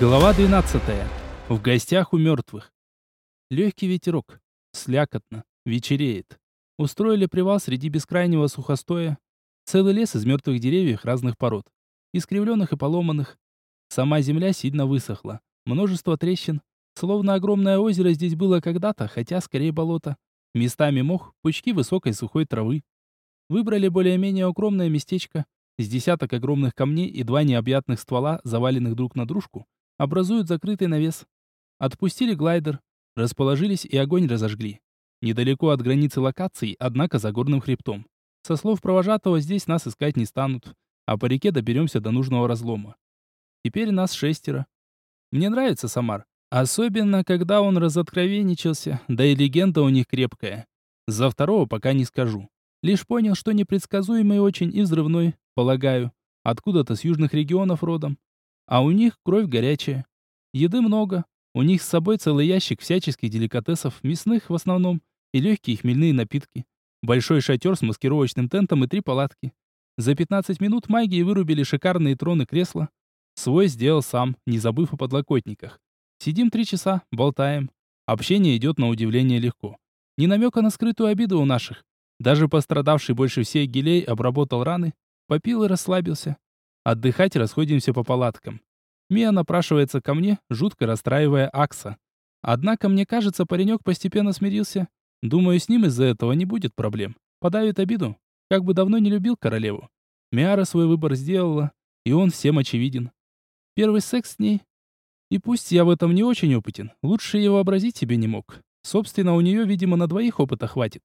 Глава 12. В гостях у мертвых. Легкий ветерок. Слякотно. Вечереет. Устроили привал среди бескрайнего сухостоя. Целый лес из мертвых деревьев разных пород. Искривленных и поломанных. Сама земля сильно высохла. Множество трещин. Словно огромное озеро здесь было когда-то, хотя скорее болото. Местами мох, пучки высокой сухой травы. Выбрали более-менее укромное местечко. С десяток огромных камней и два необъятных ствола, заваленных друг на дружку, образуют закрытый навес. Отпустили глайдер, расположились и огонь разожгли. Недалеко от границы локаций, однако за горным хребтом. Со слов провожатого здесь нас искать не станут, а по реке доберемся до нужного разлома. Теперь нас шестеро. Мне нравится Самар, особенно когда он разоткровенничался, да и легенда у них крепкая. За второго пока не скажу. Лишь понял, что непредсказуемый очень и взрывной, полагаю, откуда-то с южных регионов родом. А у них кровь горячая. Еды много. У них с собой целый ящик всяческих деликатесов, мясных в основном, и легкие хмельные напитки. Большой шатер с маскировочным тентом и три палатки. За 15 минут магии вырубили шикарные троны кресла. Свой сделал сам, не забыв о подлокотниках. Сидим три часа, болтаем. Общение идет на удивление легко. Ни намека на скрытую обиду у наших. Даже пострадавший больше всех гелей обработал раны, попил и расслабился. Отдыхать расходимся по палаткам. Мия напрашивается ко мне, жутко расстраивая Акса. Однако, мне кажется, паренек постепенно смирился. Думаю, с ним из-за этого не будет проблем. Подавит обиду. Как бы давно не любил королеву. Миара свой выбор сделала, и он всем очевиден. Первый секс с ней. И пусть я в этом не очень опытен, лучше его вообразить себе не мог. Собственно, у нее, видимо, на двоих опыта хватит.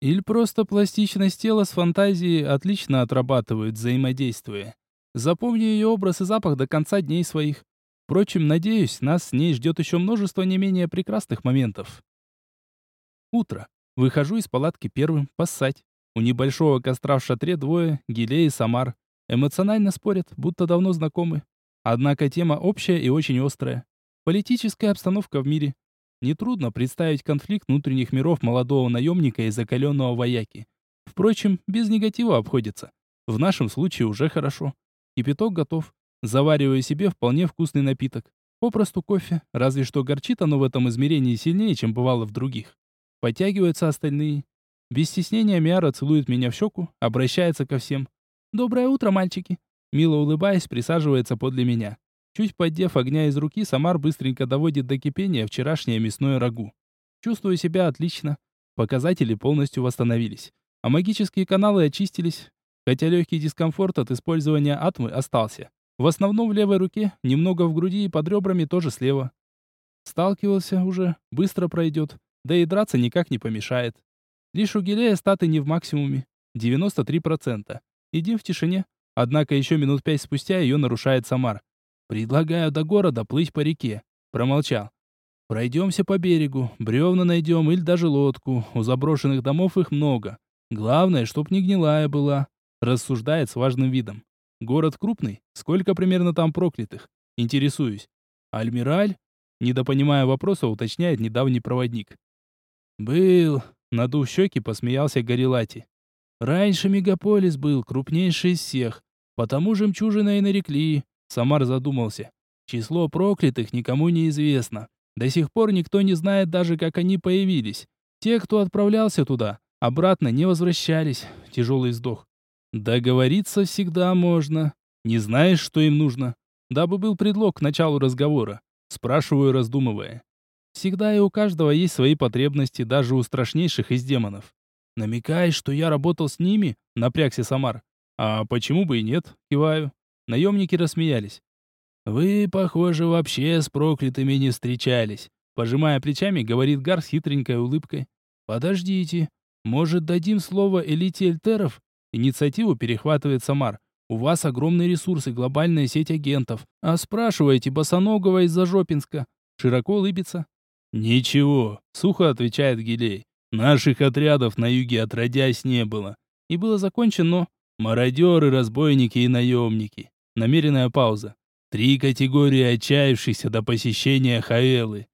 Или просто пластичность тела с фантазией отлично отрабатывают, взаимодействуя. Запомню ее образ и запах до конца дней своих. Впрочем, надеюсь, нас с ней ждет еще множество не менее прекрасных моментов. Утро. Выхожу из палатки первым, поссать. У небольшого костра в шатре двое, Гилей и Самар. Эмоционально спорят, будто давно знакомы. Однако тема общая и очень острая. Политическая обстановка в мире. Нетрудно представить конфликт внутренних миров молодого наемника и закаленного вояки. Впрочем, без негатива обходится. В нашем случае уже хорошо. Кипяток готов. Завариваю себе вполне вкусный напиток. Попросту кофе, разве что горчит оно в этом измерении сильнее, чем бывало в других. Подтягиваются остальные. Без стеснения Миара целует меня в щеку, обращается ко всем. «Доброе утро, мальчики!» Мило улыбаясь, присаживается подле меня. Чуть поддев огня из руки, Самар быстренько доводит до кипения вчерашнее мясное рагу. Чувствую себя отлично. Показатели полностью восстановились. А магические каналы очистились, хотя легкий дискомфорт от использования атмы остался. В основном в левой руке, немного в груди и под ребрами тоже слева. Сталкивался уже, быстро пройдет, да и драться никак не помешает. Лишь у Гелея статы не в максимуме, 93%. Идем в тишине, однако еще минут пять спустя ее нарушает Самар. «Предлагаю до города плыть по реке», промолчал. «Пройдемся по берегу, бревна найдем или даже лодку, у заброшенных домов их много. Главное, чтоб не гнилая была. Рассуждает с важным видом. Город крупный? Сколько примерно там проклятых? Интересуюсь. Альмираль? Недопонимая вопроса, уточняет недавний проводник. Был. Надув щеки, посмеялся Горилати. Раньше мегаполис был крупнейший из всех. Потому жемчужина и нарекли. Самар задумался. Число проклятых никому не известно. До сих пор никто не знает даже, как они появились. Те, кто отправлялся туда, обратно не возвращались. Тяжелый вздох. Договориться всегда можно. Не знаешь, что им нужно? Дабы был предлог к началу разговора. Спрашиваю, раздумывая. Всегда и у каждого есть свои потребности, даже у страшнейших из демонов. Намекаешь, что я работал с ними? Напрягся Самар. А почему бы и нет? Киваю. Наемники рассмеялись. Вы, похоже, вообще с проклятыми не встречались. Пожимая плечами, говорит Гар с хитренькой улыбкой. Подождите. Может, дадим слово элите эльтеров? Инициативу перехватывает Самар. У вас огромные ресурсы, глобальная сеть агентов. А спрашиваете босоногого из-за Жопинска. Широко улыбится. Ничего, сухо отвечает Гилей. Наших отрядов на юге отродясь не было. И было закончено. Мародеры, разбойники и наемники. Намеренная пауза. Три категории отчаявшихся до посещения Хаэлы.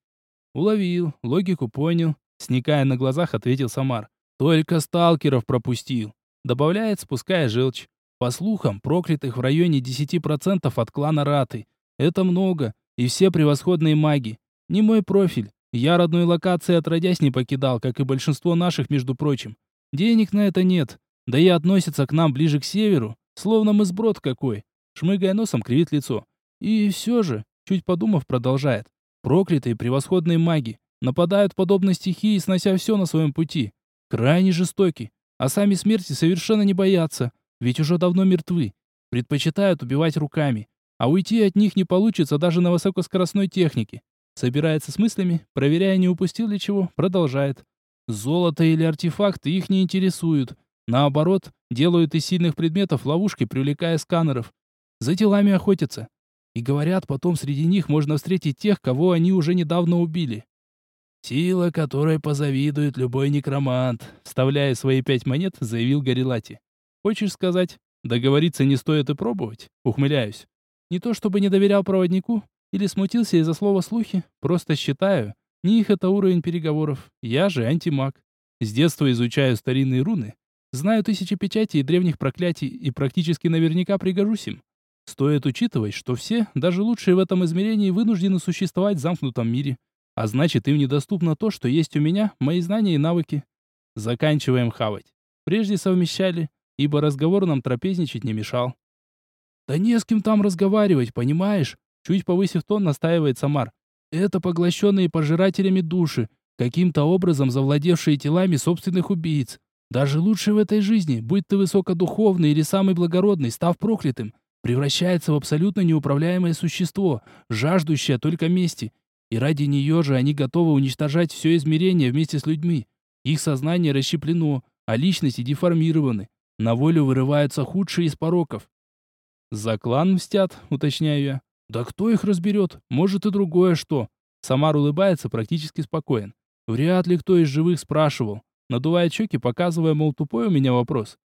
Уловил, логику понял. Сникая на глазах, ответил Самар. Только сталкеров пропустил. Добавляет, спуская желчь. По слухам, проклятых в районе 10% от клана Раты. Это много. И все превосходные маги. Не мой профиль. Я родной локации отродясь не покидал, как и большинство наших, между прочим. Денег на это нет. Да и относятся к нам ближе к северу, словно мы сброд какой. Шмыгая носом, кривит лицо. И все же, чуть подумав, продолжает. Проклятые превосходные маги нападают подобно стихии, снося все на своем пути. Крайне жестоки, а сами смерти совершенно не боятся, ведь уже давно мертвы. Предпочитают убивать руками, а уйти от них не получится даже на высокоскоростной технике. Собирается с мыслями, проверяя, не упустил ли чего, продолжает. Золото или артефакты их не интересуют. Наоборот, делают из сильных предметов ловушки, привлекая сканеров. За телами охотятся. И говорят, потом среди них можно встретить тех, кого они уже недавно убили. «Сила, которой позавидует любой некромант», вставляя свои пять монет, заявил Горилати. «Хочешь сказать, договориться не стоит и пробовать?» Ухмыляюсь. Не то чтобы не доверял проводнику или смутился из-за слова «слухи», просто считаю, не их это уровень переговоров. Я же антимаг. С детства изучаю старинные руны, знаю тысячи печатей и древних проклятий и практически наверняка пригожусь им. Стоит учитывать, что все, даже лучшие в этом измерении, вынуждены существовать в замкнутом мире. А значит, им недоступно то, что есть у меня, мои знания и навыки. Заканчиваем хавать. Прежде совмещали, ибо разговор нам трапезничать не мешал. «Да не с кем там разговаривать, понимаешь?» Чуть повысив тон, настаивает Самар. «Это поглощенные пожирателями души, каким-то образом завладевшие телами собственных убийц. Даже лучший в этой жизни, будь ты высокодуховный или самый благородный, став проклятым, превращается в абсолютно неуправляемое существо, жаждущее только мести, и ради нее же они готовы уничтожать все измерение вместе с людьми. Их сознание расщеплено, а личности деформированы. На волю вырываются худшие из пороков. За клан мстят, уточняю я. Да кто их разберет? Может и другое что. Самар улыбается, практически спокоен. Вряд ли кто из живых спрашивал. Надувает щеки, показывая, мол, тупой у меня вопрос.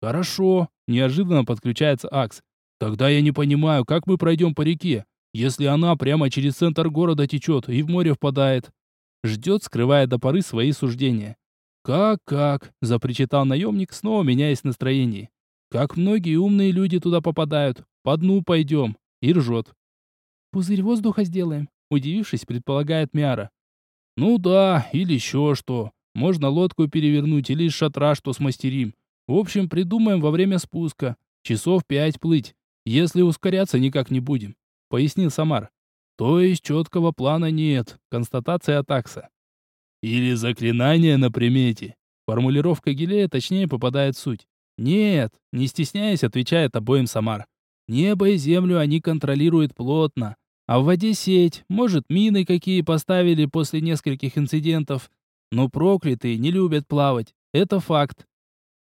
Хорошо, неожиданно подключается Акс. Тогда я не понимаю, как мы пройдем по реке если она прямо через центр города течет и в море впадает. Ждет, скрывая до поры свои суждения. «Как-как?» – запричитал наемник, снова меняясь настроение. «Как многие умные люди туда попадают. По дну пойдем». И ржет. «Пузырь воздуха сделаем», – удивившись, предполагает Миара. «Ну да, или еще что. Можно лодку перевернуть или из шатра что смастерим. В общем, придумаем во время спуска. Часов пять плыть. Если ускоряться никак не будем пояснил Самар. То есть четкого плана нет, констатация такса. Или заклинание на примете. Формулировка Гилея точнее попадает в суть. Нет, не стесняясь, отвечает обоим Самар. Небо и землю они контролируют плотно, а в воде сеть, может, мины какие поставили после нескольких инцидентов. Но проклятые не любят плавать, это факт.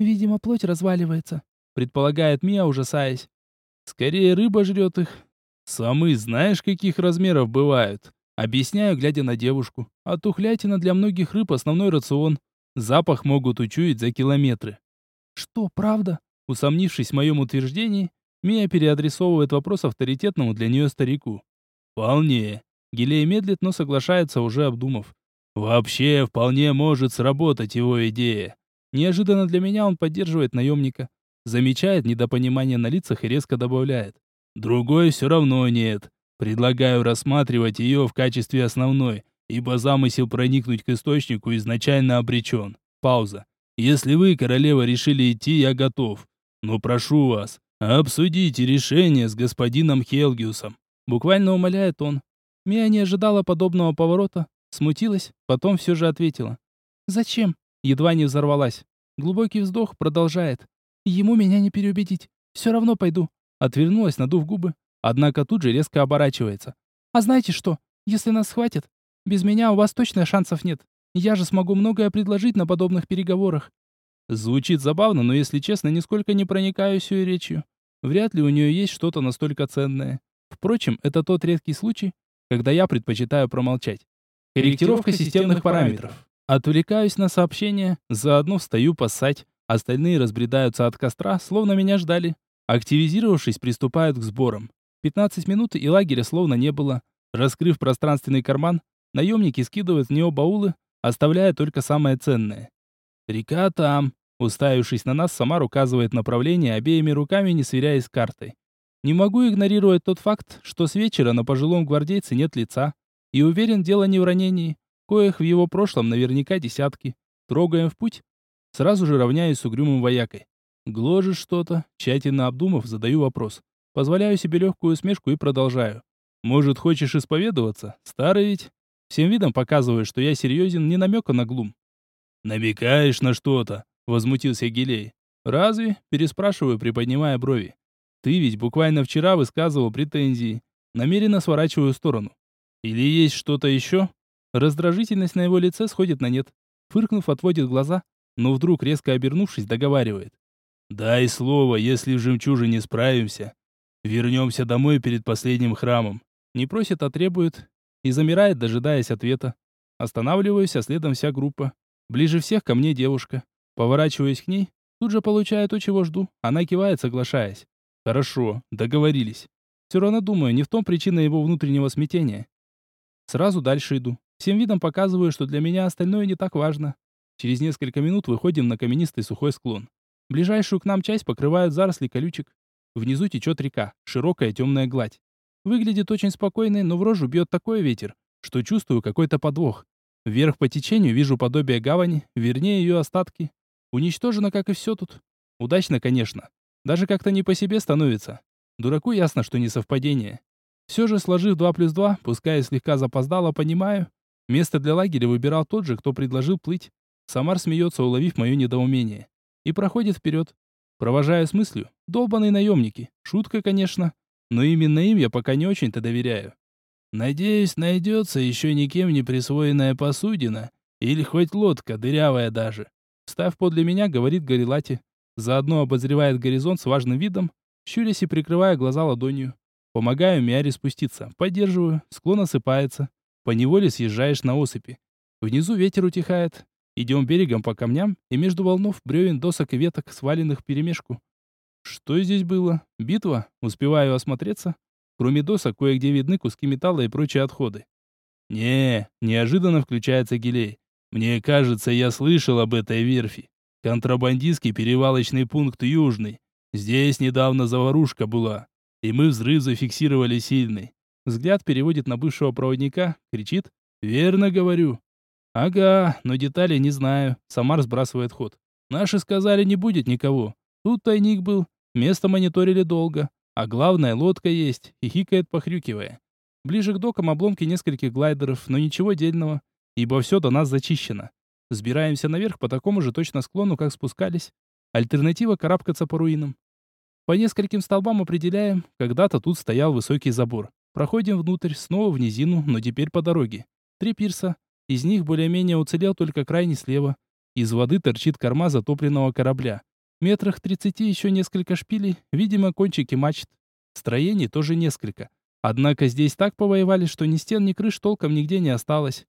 Видимо, плоть разваливается, предполагает Мия, ужасаясь. Скорее рыба жрет их, Самы знаешь, каких размеров бывают? Объясняю, глядя на девушку. А тухлятина для многих рыб основной рацион. Запах могут учуять за километры. Что, правда? Усомнившись в моем утверждении, Мия переадресовывает вопрос авторитетному для нее старику. Вполне. Гилей медлит, но соглашается, уже обдумав. Вообще, вполне может сработать его идея. Неожиданно для меня он поддерживает наемника. Замечает недопонимание на лицах и резко добавляет. Другой все равно нет. Предлагаю рассматривать ее в качестве основной, ибо замысел проникнуть к источнику изначально обречен. Пауза. Если вы, королева, решили идти, я готов. Но прошу вас, обсудите решение с господином Хелгиусом. Буквально умоляет он. Мия не ожидала подобного поворота, смутилась, потом все же ответила. «Зачем?» Едва не взорвалась. Глубокий вздох продолжает. «Ему меня не переубедить. Все равно пойду. Отвернулась, надув губы, однако тут же резко оборачивается. «А знаете что? Если нас схватят, без меня у вас точно шансов нет. Я же смогу многое предложить на подобных переговорах». Звучит забавно, но, если честно, нисколько не проникаюсь ее речью. Вряд ли у нее есть что-то настолько ценное. Впрочем, это тот редкий случай, когда я предпочитаю промолчать. Корректировка системных параметров. Отвлекаюсь на сообщение, заодно встаю поссать. Остальные разбредаются от костра, словно меня ждали. Активизировавшись, приступают к сборам. 15 минут и лагеря словно не было. Раскрыв пространственный карман, наемники скидывают в него баулы, оставляя только самое ценное. «Река там», уставившись на нас, Самар указывает направление обеими руками, не сверяясь с картой. Не могу игнорировать тот факт, что с вечера на пожилом гвардейце нет лица. И уверен, дело не в ранении, коих в его прошлом наверняка десятки. Трогаем в путь. Сразу же равняюсь с угрюмым воякой. Гложет что-то, тщательно обдумав, задаю вопрос. Позволяю себе легкую усмешку и продолжаю. Может, хочешь исповедоваться? Старый ведь? Всем видом показываю, что я серьезен, не намека на глум. «Намекаешь на что-то?» — возмутился Гилей. «Разве?» — переспрашиваю, приподнимая брови. Ты ведь буквально вчера высказывал претензии. Намеренно сворачиваю в сторону. Или есть что-то еще? Раздражительность на его лице сходит на нет. Фыркнув, отводит глаза, но вдруг, резко обернувшись, договаривает. «Дай слово, если в жемчужине справимся. Вернемся домой перед последним храмом». Не просит, а требует. И замирает, дожидаясь ответа. Останавливаюсь, а следом вся группа. Ближе всех ко мне девушка. Поворачиваюсь к ней. Тут же получаю то, чего жду. Она кивает, соглашаясь. Хорошо, договорились. Все равно думаю, не в том причина его внутреннего смятения. Сразу дальше иду. Всем видом показываю, что для меня остальное не так важно. Через несколько минут выходим на каменистый сухой склон. Ближайшую к нам часть покрывают заросли колючек. Внизу течет река, широкая темная гладь. Выглядит очень спокойной, но в рожу бьет такой ветер, что чувствую какой-то подвох. Вверх по течению вижу подобие гавани, вернее ее остатки. Уничтожено, как и все тут. Удачно, конечно. Даже как-то не по себе становится. Дураку ясно, что не совпадение. Все же, сложив 2 плюс 2, пускай слегка запоздало, понимаю, место для лагеря выбирал тот же, кто предложил плыть. Самар смеется, уловив мое недоумение. И проходит вперед. Провожая с мыслью, долбаные наемники. Шутка, конечно, но именно им я пока не очень-то доверяю. Надеюсь, найдется еще никем не присвоенная посудина, или хоть лодка, дырявая даже. Встав подле меня, говорит Горилати, Заодно обозревает горизонт с важным видом, щурясь и прикрывая глаза ладонью. Помогаю Миаре спуститься, поддерживаю, склон осыпается. По неволе съезжаешь на осыпи. Внизу ветер утихает. Идем берегом по камням, и между волнов бревен, досок и веток, сваленных вперемешку. Что здесь было? Битва? Успеваю осмотреться. Кроме досок, кое-где видны куски металла и прочие отходы. Не, неожиданно включается Гилей. Мне кажется, я слышал об этой верфи. Контрабандистский перевалочный пункт Южный. Здесь недавно заварушка была, и мы взрыв зафиксировали сильный. Взгляд переводит на бывшего проводника, кричит «Верно говорю». «Ага, но детали не знаю». Самар сбрасывает ход. «Наши сказали, не будет никого. Тут тайник был. Место мониторили долго. А главное, лодка есть». И хикает, похрюкивая. Ближе к докам обломки нескольких глайдеров, но ничего дельного, ибо все до нас зачищено. Сбираемся наверх по такому же точно склону, как спускались. Альтернатива карабкаться по руинам. По нескольким столбам определяем, когда-то тут стоял высокий забор. Проходим внутрь, снова в низину, но теперь по дороге. Три пирса. Из них более-менее уцелел только крайний слева. Из воды торчит корма затопленного корабля. Метрах тридцати еще несколько шпилей, видимо, кончики мачт. Строений тоже несколько. Однако здесь так повоевали, что ни стен, ни крыш толком нигде не осталось.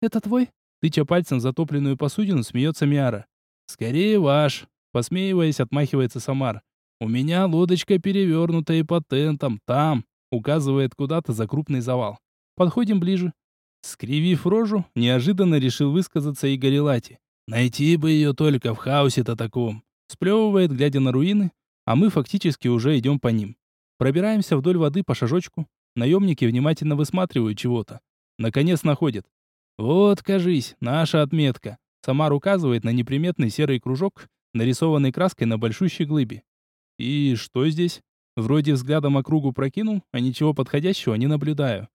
«Это твой?» Тыча пальцем затопленную посудину, смеется Миара. «Скорее ваш!» Посмеиваясь, отмахивается Самар. «У меня лодочка перевернута и патентом. Там!» Указывает куда-то за крупный завал. Подходим ближе. Скривив рожу, неожиданно решил высказаться и Горелати. «Найти бы ее только в хаосе-то таком!» Сплевывает, глядя на руины, а мы фактически уже идем по ним. Пробираемся вдоль воды по шажочку. Наемники внимательно высматривают чего-то. Наконец находят. Вот, кажись, наша отметка. Самар указывает на неприметный серый кружок, нарисованный краской на большущей глыбе. И что здесь? Вроде взглядом округу прокинул, а ничего подходящего не наблюдаю.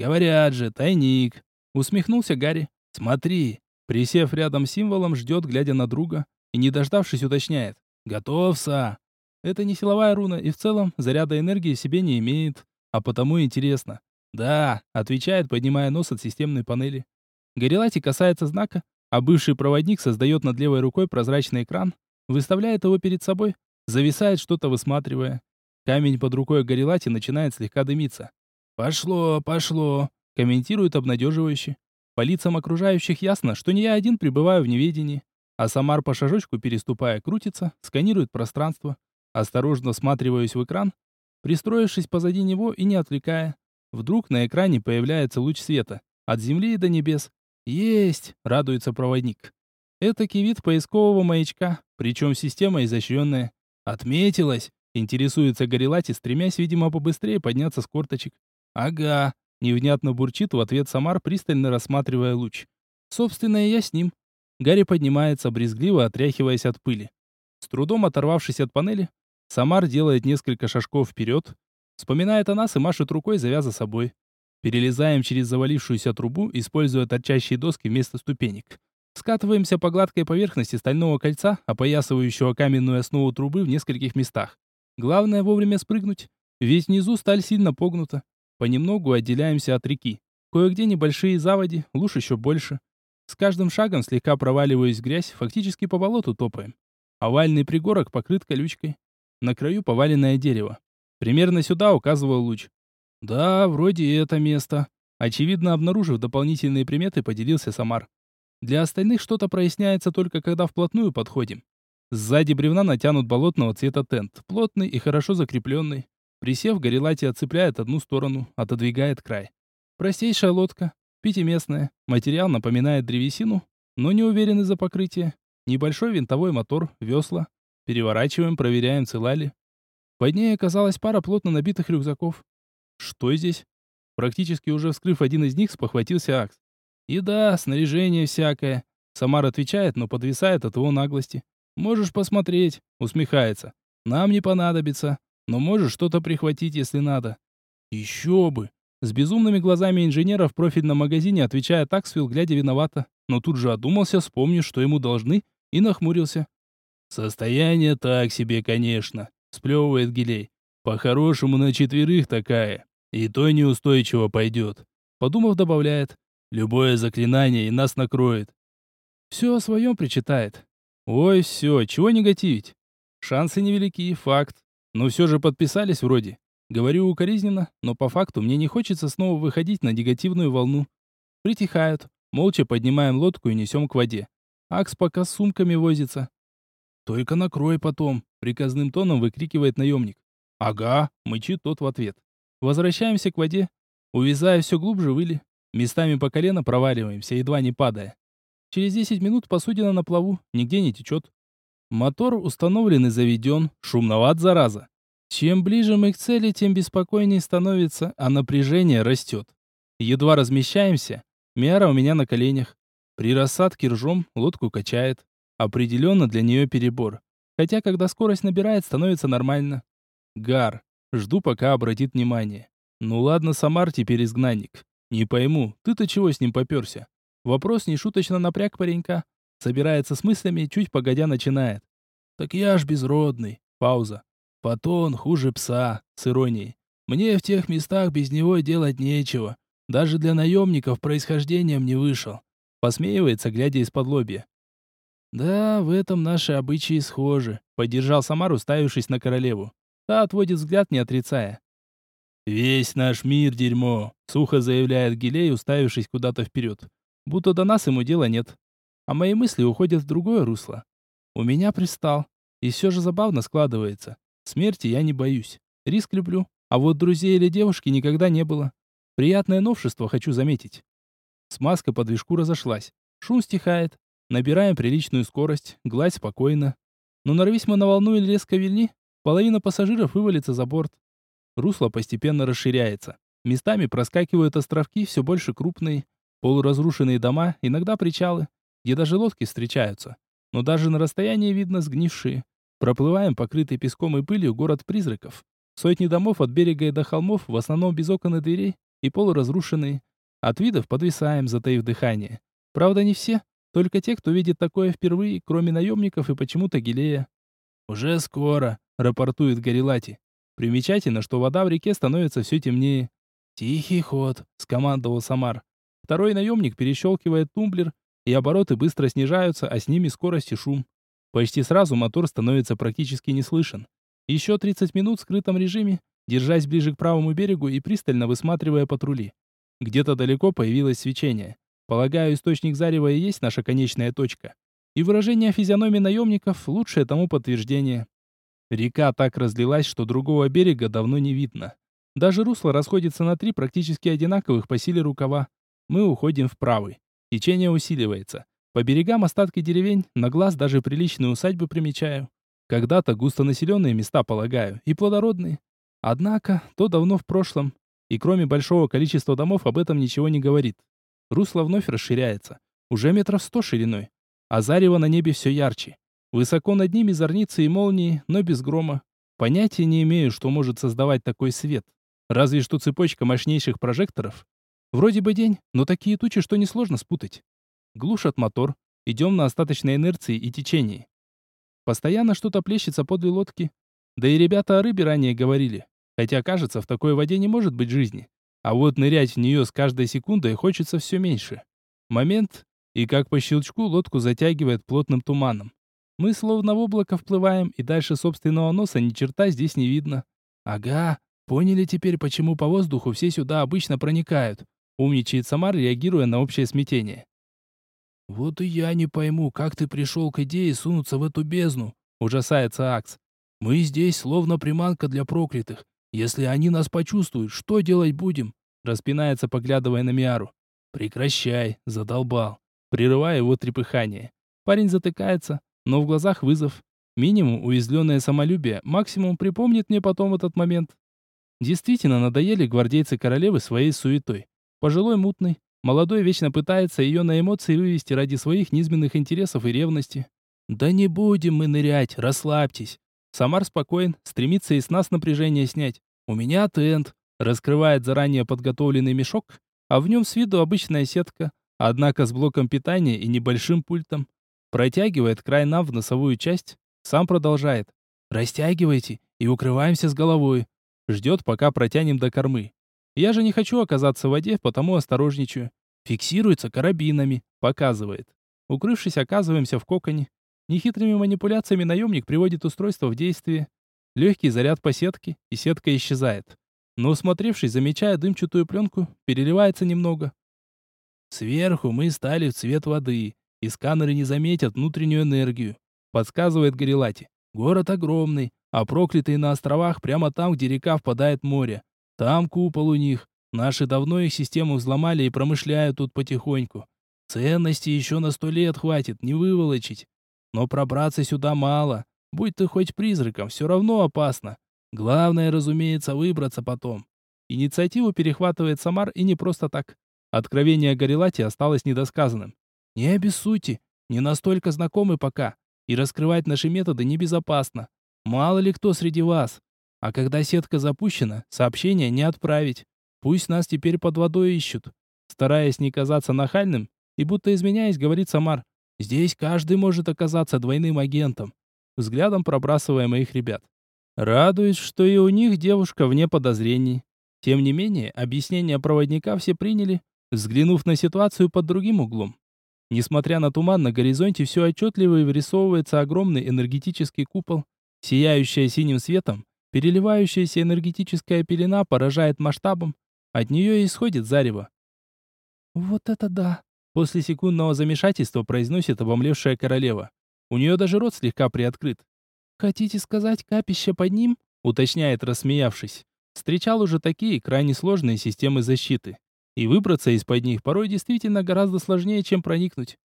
Говорят же, тайник. Усмехнулся Гарри. Смотри. Присев рядом с символом, ждет, глядя на друга, и, не дождавшись, уточняет. Готовся. Это не силовая руна, и в целом заряда энергии себе не имеет, а потому интересно. «Да», — отвечает, поднимая нос от системной панели. Горелати касается знака, а бывший проводник создает над левой рукой прозрачный экран, выставляет его перед собой, зависает что-то высматривая. Камень под рукой Горелати начинает слегка дымиться. «Пошло, пошло», — комментирует обнадеживающе. По лицам окружающих ясно, что не я один пребываю в неведении, а Самар по шажочку переступая крутится, сканирует пространство. Осторожно всматриваюсь в экран, пристроившись позади него и не отвлекая. Вдруг на экране появляется луч света. От земли до небес. «Есть!» — радуется проводник. Это кивит поискового маячка, причем система изощренная. Отметилась. Интересуется Горелати, стремясь, видимо, побыстрее подняться с корточек. Ага, невнятно бурчит в ответ Самар, пристально рассматривая луч. Собственно, и я с ним. Гарри поднимается, брезгливо отряхиваясь от пыли. С трудом оторвавшись от панели, Самар делает несколько шажков вперед, вспоминает о нас и машет рукой, завяза собой. Перелезаем через завалившуюся трубу, используя торчащие доски вместо ступенек. Скатываемся по гладкой поверхности стального кольца, опоясывающего каменную основу трубы в нескольких местах. Главное вовремя спрыгнуть, ведь внизу сталь сильно погнута. Понемногу отделяемся от реки. Кое-где небольшие заводи, луж еще больше. С каждым шагом слегка проваливаясь в грязь, фактически по болоту топаем. Овальный пригорок покрыт колючкой. На краю поваленное дерево. Примерно сюда указывал луч. Да, вроде это место. Очевидно, обнаружив дополнительные приметы, поделился Самар. Для остальных что-то проясняется только когда вплотную подходим. Сзади бревна натянут болотного цвета тент, плотный и хорошо закрепленный. Присев, Горелати отцепляет одну сторону, отодвигает край. Простейшая лодка, пятиместная, материал напоминает древесину, но не уверен из-за покрытия. Небольшой винтовой мотор, весла. Переворачиваем, проверяем, цела ли. Под ней оказалась пара плотно набитых рюкзаков. Что здесь? Практически уже вскрыв один из них, спохватился Акс. И да, снаряжение всякое. Самар отвечает, но подвисает от его наглости. Можешь посмотреть, усмехается. Нам не понадобится, но можешь что-то прихватить, если надо. Еще бы. С безумными глазами инженера в профильном магазине отвечает Аксвилл, глядя виновато, но тут же одумался, вспомнив, что ему должны, и нахмурился. «Состояние так себе, конечно», — сплевывает Гилей. «По-хорошему на четверых такая. И то неустойчиво пойдет. Подумав, добавляет. Любое заклинание и нас накроет. Все о своем причитает. Ой, все, чего негативить? Шансы невелики, факт. Но все же подписались вроде. Говорю укоризненно, но по факту мне не хочется снова выходить на негативную волну. Притихают. Молча поднимаем лодку и несем к воде. Акс пока с сумками возится. «Только накрой потом», — приказным тоном выкрикивает наемник. «Ага», — мычит тот в ответ. Возвращаемся к воде. Увязая все глубже выли. Местами по колено проваливаемся, едва не падая. Через 10 минут посудина на плаву, нигде не течет. Мотор установлен и заведен, шумноват зараза. Чем ближе мы к цели, тем беспокойнее становится, а напряжение растет. Едва размещаемся, Миара у меня на коленях. При рассадке ржом лодку качает. Определенно для нее перебор. Хотя, когда скорость набирает, становится нормально. Гар. Жду, пока обратит внимание. Ну ладно, Самар теперь изгнанник. Не пойму, ты-то чего с ним попёрся? Вопрос нешуточно напряг паренька. Собирается с мыслями, чуть погодя начинает. Так я ж безродный. Пауза. Потон хуже пса, с иронией. Мне в тех местах без него делать нечего. Даже для наемников происхождением не вышел. Посмеивается, глядя из-под лобья. Да, в этом наши обычаи схожи. Поддержал Самар, уставившись на королеву. Та отводит взгляд, не отрицая. «Весь наш мир дерьмо», — сухо заявляет Гилей, уставившись куда-то вперед. Будто до нас ему дела нет. А мои мысли уходят в другое русло. У меня пристал. И все же забавно складывается. Смерти я не боюсь. Риск люблю. А вот друзей или девушки никогда не было. Приятное новшество хочу заметить. Смазка по движку разошлась. Шум стихает. Набираем приличную скорость. Гладь спокойно. Но нарвись мы на волну или резко вильни, Половина пассажиров вывалится за борт. Русло постепенно расширяется. Местами проскакивают островки, все больше крупные, полуразрушенные дома, иногда причалы, где даже лодки встречаются. Но даже на расстоянии видно сгнившие. Проплываем покрытый песком и пылью город призраков. Сотни домов от берега и до холмов, в основном без окон и дверей, и полуразрушенные. От видов подвисаем, затаив дыхание. Правда, не все, только те, кто видит такое впервые, кроме наемников и почему-то Гилея. «Уже скоро», рапортует Горилати. Примечательно, что вода в реке становится все темнее. «Тихий ход», — скомандовал Самар. Второй наемник перещелкивает тумблер, и обороты быстро снижаются, а с ними скорость и шум. Почти сразу мотор становится практически не слышен. Еще 30 минут в скрытом режиме, держась ближе к правому берегу и пристально высматривая патрули. Где-то далеко появилось свечение. Полагаю, источник зарева и есть наша конечная точка. И выражение физиономии наемников – лучшее тому подтверждение. Река так разлилась, что другого берега давно не видно. Даже русло расходится на три практически одинаковых по силе рукава. Мы уходим в правый. Течение усиливается. По берегам остатки деревень, на глаз даже приличные усадьбы примечаю. Когда-то густонаселенные места, полагаю, и плодородные. Однако, то давно в прошлом, и кроме большого количества домов об этом ничего не говорит. Русло вновь расширяется, уже метров сто шириной, а зарево на небе все ярче. Высоко над ними зорницы и молнии, но без грома. Понятия не имею, что может создавать такой свет. Разве что цепочка мощнейших прожекторов. Вроде бы день, но такие тучи, что несложно спутать. Глушат мотор, идем на остаточной инерции и течении. Постоянно что-то плещется подле лодки. Да и ребята о рыбе ранее говорили. Хотя, кажется, в такой воде не может быть жизни. А вот нырять в нее с каждой секундой хочется все меньше. Момент, и как по щелчку лодку затягивает плотным туманом. Мы словно в облако вплываем, и дальше собственного носа ни черта здесь не видно. Ага, поняли теперь, почему по воздуху все сюда обычно проникают. Умничает Самар, реагируя на общее смятение. «Вот и я не пойму, как ты пришел к идее сунуться в эту бездну», — ужасается Акс. «Мы здесь словно приманка для проклятых. Если они нас почувствуют, что делать будем?» Распинается, поглядывая на Миару. «Прекращай», — задолбал, прерывая его трепыхание. Парень затыкается, но в глазах вызов. Минимум уязвленное самолюбие, максимум припомнит мне потом этот момент. Действительно надоели гвардейцы королевы своей суетой. Пожилой мутный, Молодой вечно пытается ее на эмоции вывести ради своих низменных интересов и ревности. «Да не будем мы нырять, расслабьтесь». Самар спокоен, стремится и с нас напряжение снять. «У меня тент». Раскрывает заранее подготовленный мешок, а в нем с виду обычная сетка, однако с блоком питания и небольшим пультом. Протягивает край нам в носовую часть, сам продолжает. «Растягивайте и укрываемся с головой». Ждет, пока протянем до кормы. Я же не хочу оказаться в воде, потому осторожничаю. Фиксируется карабинами, показывает. Укрывшись, оказываемся в коконе. Нехитрыми манипуляциями наемник приводит устройство в действие. Легкий заряд по сетке, и сетка исчезает. Но усмотревшись, замечая дымчатую пленку, переливается немного. Сверху мы стали в цвет воды, и сканеры не заметят внутреннюю энергию. Подсказывает Горелати. Город огромный, а проклятый на островах прямо там, где река впадает в море. Там купол у них. Наши давно их систему взломали и промышляют тут потихоньку. Ценности еще на сто лет хватит, не выволочить. Но пробраться сюда мало. Будь ты хоть призраком, все равно опасно. Главное, разумеется, выбраться потом. Инициативу перехватывает Самар и не просто так. Откровение Горелати осталось недосказанным. Не обессудьте, не настолько знакомы пока, и раскрывать наши методы небезопасно. Мало ли кто среди вас. А когда сетка запущена, сообщение не отправить. Пусть нас теперь под водой ищут. Стараясь не казаться нахальным, и будто изменяясь, говорит Самар, здесь каждый может оказаться двойным агентом. Взглядом пробрасывая моих ребят. Радуюсь, что и у них девушка вне подозрений. Тем не менее, объяснения проводника все приняли, взглянув на ситуацию под другим углом. Несмотря на туман, на горизонте все отчетливо вырисовывается огромный энергетический купол, сияющий синим светом, Переливающаяся энергетическая пелена поражает масштабом. От нее исходит зарево. «Вот это да!» После секундного замешательства произносит обомлевшая королева. У нее даже рот слегка приоткрыт. «Хотите сказать, капище под ним?» Уточняет, рассмеявшись. Встречал уже такие крайне сложные системы защиты. И выбраться из-под них порой действительно гораздо сложнее, чем проникнуть.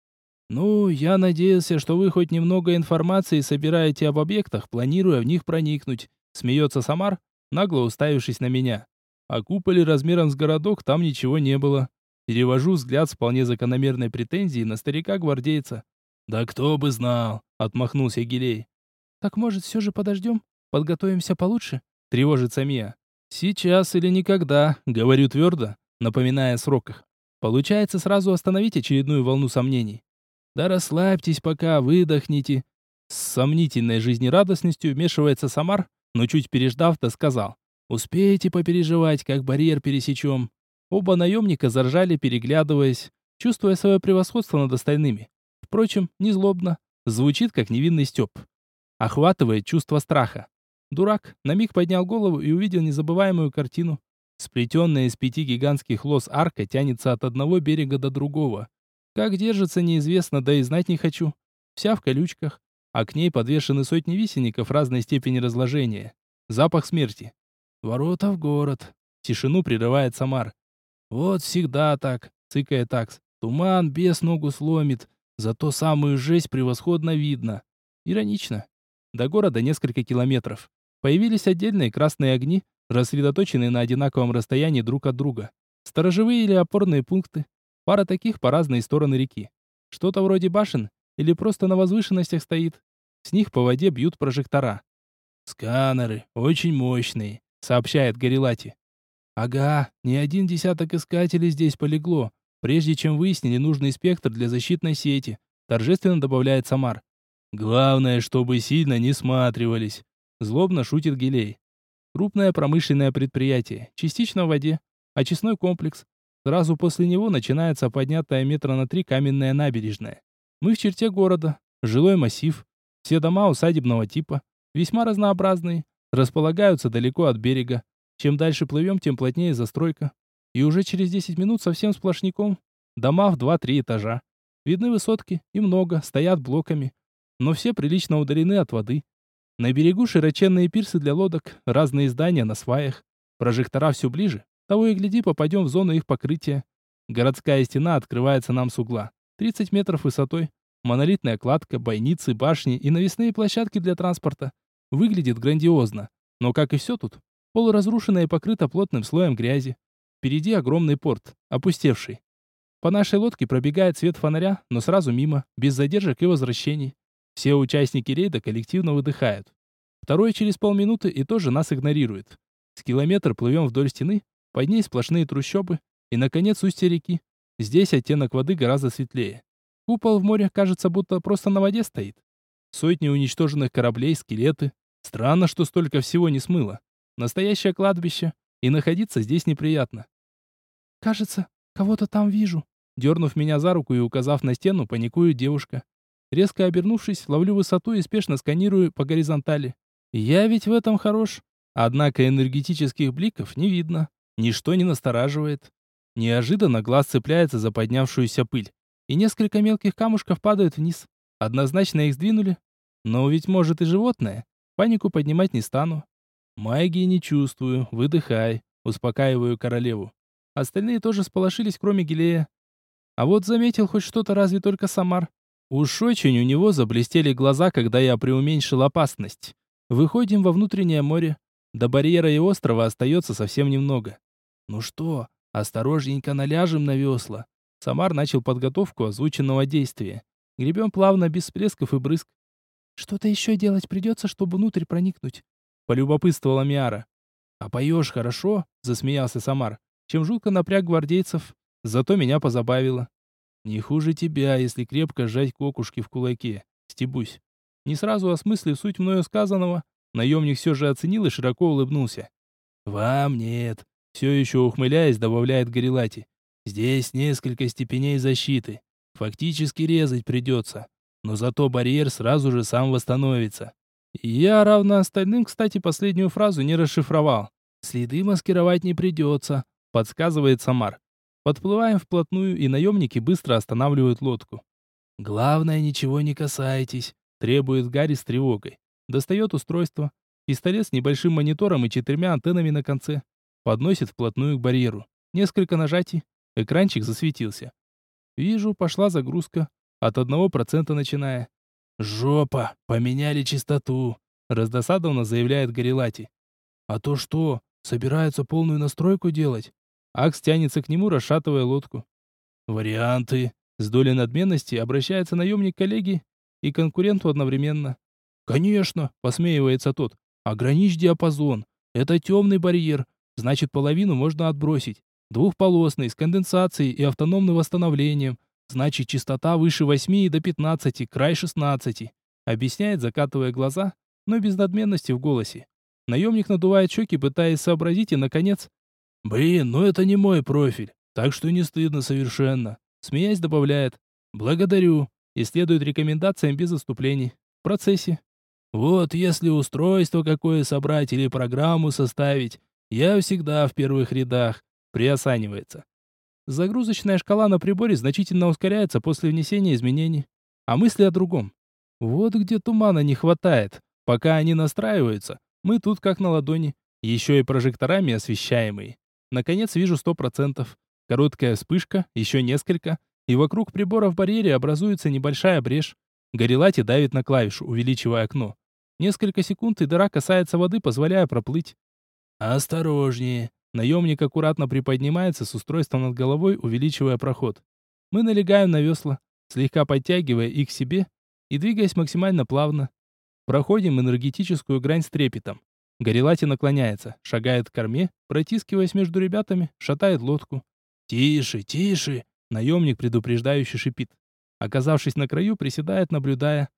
«Ну, я надеялся, что вы хоть немного информации собираете об объектах, планируя в них проникнуть. Смеется Самар, нагло уставившись на меня. О куполе размером с городок там ничего не было. Перевожу взгляд с вполне закономерной претензией на старика-гвардейца. «Да кто бы знал!» — отмахнулся Гилей. «Так, может, все же подождем? Подготовимся получше?» — тревожится Мия. «Сейчас или никогда», — говорю твердо, напоминая о сроках. Получается сразу остановить очередную волну сомнений. «Да расслабьтесь пока, выдохните». С сомнительной жизнерадостностью вмешивается Самар, но чуть переждав, то сказал. «Успеете попереживать, как барьер пересечем». Оба наемника заржали, переглядываясь, чувствуя свое превосходство над остальными. Впрочем, не злобно. Звучит, как невинный стёб. Охватывает чувство страха. Дурак на миг поднял голову и увидел незабываемую картину. Сплетенная из пяти гигантских лос арка тянется от одного берега до другого. Как держится, неизвестно, да и знать не хочу. Вся в колючках, а к ней подвешены сотни висельников разной степени разложения. Запах смерти. Ворота в город. Тишину прерывает Самар. Вот всегда так, цыкает такс. Туман без ногу сломит, зато самую жесть превосходно видно. Иронично. До города несколько километров. Появились отдельные красные огни, рассредоточенные на одинаковом расстоянии друг от друга. Сторожевые или опорные пункты. Пара таких по разные стороны реки. Что-то вроде башен или просто на возвышенностях стоит. С них по воде бьют прожектора. «Сканеры, очень мощные», — сообщает Горилати. «Ага, не один десяток искателей здесь полегло, прежде чем выяснили нужный спектр для защитной сети», — торжественно добавляет Самар. «Главное, чтобы сильно не сматривались», — злобно шутит Гилей. Крупное промышленное предприятие, частично в воде, очистной комплекс. Сразу после него начинается поднятая метра на три каменная набережная. Мы в черте города, жилой массив, все дома усадебного типа, весьма разнообразные, располагаются далеко от берега. Чем дальше плывем, тем плотнее застройка. И уже через 10 минут совсем сплошняком. Дома в 2-3 этажа. Видны высотки, и много, стоят блоками. Но все прилично удалены от воды. На берегу широченные пирсы для лодок, разные здания на сваях. Прожектора все ближе. Того и гляди, попадем в зону их покрытия. Городская стена открывается нам с угла. 30 метров высотой. Монолитная кладка, бойницы, башни и навесные площадки для транспорта. Выглядит грандиозно. Но, как и все тут, полуразрушено и покрыто плотным слоем грязи. Впереди огромный порт, опустевший. По нашей лодке пробегает свет фонаря, но сразу мимо, без задержек и возвращений. Все участники рейда коллективно выдыхают. Второй через полминуты и тоже нас игнорирует. С километр плывем вдоль стены, под ней сплошные трущобы, и, наконец, устье реки. Здесь оттенок воды гораздо светлее. Купол в море кажется, будто просто на воде стоит. Сотни уничтоженных кораблей, скелеты. Странно, что столько всего не смыло. Настоящее кладбище, и находиться здесь неприятно. «Кажется, кого-то там вижу», дернув меня за руку и указав на стену, паникует девушка. Резко обернувшись, ловлю высоту и спешно сканирую по горизонтали. Я ведь в этом хорош. Однако энергетических бликов не видно. Ничто не настораживает. Неожиданно глаз цепляется за поднявшуюся пыль. И несколько мелких камушков падают вниз. Однозначно их сдвинули. Но ведь может и животное. Панику поднимать не стану. Магии не чувствую. Выдыхай. Успокаиваю королеву. Остальные тоже сполошились, кроме Гилея. А вот заметил хоть что-то разве только Самар. Уж очень у него заблестели глаза, когда я преуменьшил опасность. Выходим во внутреннее море. До барьера и острова остается совсем немного. Ну что, осторожненько наляжем на весла. Самар начал подготовку озвученного действия. Гребем плавно, без всплесков и брызг. Что-то еще делать придется, чтобы внутрь проникнуть. Полюбопытствовала Миара. А поешь хорошо? Засмеялся Самар. Чем жутко напряг гвардейцев. Зато меня позабавило. Не хуже тебя, если крепко сжать кокушки в кулаке. Стебусь. Не сразу осмыслив суть мною сказанного, наемник все же оценил и широко улыбнулся. «Вам нет», — все еще ухмыляясь, добавляет Горилати. «Здесь несколько степеней защиты. Фактически резать придется. Но зато барьер сразу же сам восстановится». Я, равно остальным, кстати, последнюю фразу не расшифровал. «Следы маскировать не придется», — подсказывает Самар. Подплываем вплотную, и наемники быстро останавливают лодку. «Главное, ничего не касайтесь», — требует Гарри с тревогой. Достает устройство. Пистолет с небольшим монитором и четырьмя антеннами на конце. Подносит вплотную к барьеру. Несколько нажатий. Экранчик засветился. Вижу, пошла загрузка. От одного процента начиная. «Жопа! Поменяли частоту!» Раздосадованно заявляет Горилати. «А то что, собираются полную настройку делать?» Акс тянется к нему, расшатывая лодку. «Варианты!» С долей надменности обращается наемник коллеги и конкуренту одновременно. «Конечно!» — посмеивается тот. «Ограничь диапазон. Это темный барьер. Значит, половину можно отбросить. Двухполосный, с конденсацией и автономным восстановлением. Значит, частота выше 8 и до 15, край 16. Объясняет, закатывая глаза, но без надменности в голосе. Наемник надувает щеки, пытаясь сообразить, и, наконец, Блин, ну это не мой профиль, так что не стыдно совершенно. Смеясь, добавляет. Благодарю. И следует рекомендациям без отступлений. В процессе. Вот если устройство какое собрать или программу составить, я всегда в первых рядах. Приосанивается. Загрузочная шкала на приборе значительно ускоряется после внесения изменений. А мысли о другом. Вот где тумана не хватает. Пока они настраиваются, мы тут как на ладони. Еще и прожекторами освещаемые. Наконец вижу сто процентов. Короткая вспышка, еще несколько, и вокруг прибора в барьере образуется небольшая брешь. Горилати давит на клавишу, увеличивая окно. Несколько секунд, и дыра касается воды, позволяя проплыть. «Осторожнее!» Наемник аккуратно приподнимается с устройством над головой, увеличивая проход. Мы налегаем на весла, слегка подтягивая их к себе и двигаясь максимально плавно. Проходим энергетическую грань с трепетом. Горелати наклоняется, шагает к корме, протискиваясь между ребятами, шатает лодку. «Тише, тише!» Наемник предупреждающе шипит. Оказавшись на краю, приседает, наблюдая.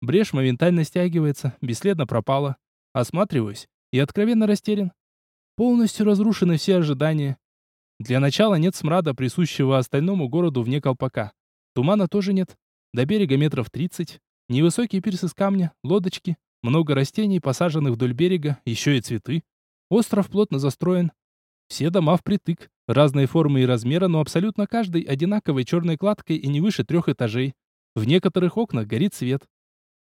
Брешь моментально стягивается, бесследно пропала. Осматриваюсь и откровенно растерян. Полностью разрушены все ожидания. Для начала нет смрада, присущего остальному городу вне колпака. Тумана тоже нет. До берега метров 30. Невысокий пирс из камня, лодочки, много растений, посаженных вдоль берега, еще и цветы. Остров плотно застроен. Все дома впритык, разной формы и размера, но абсолютно каждый одинаковой черной кладкой и не выше трех этажей. В некоторых окнах горит свет.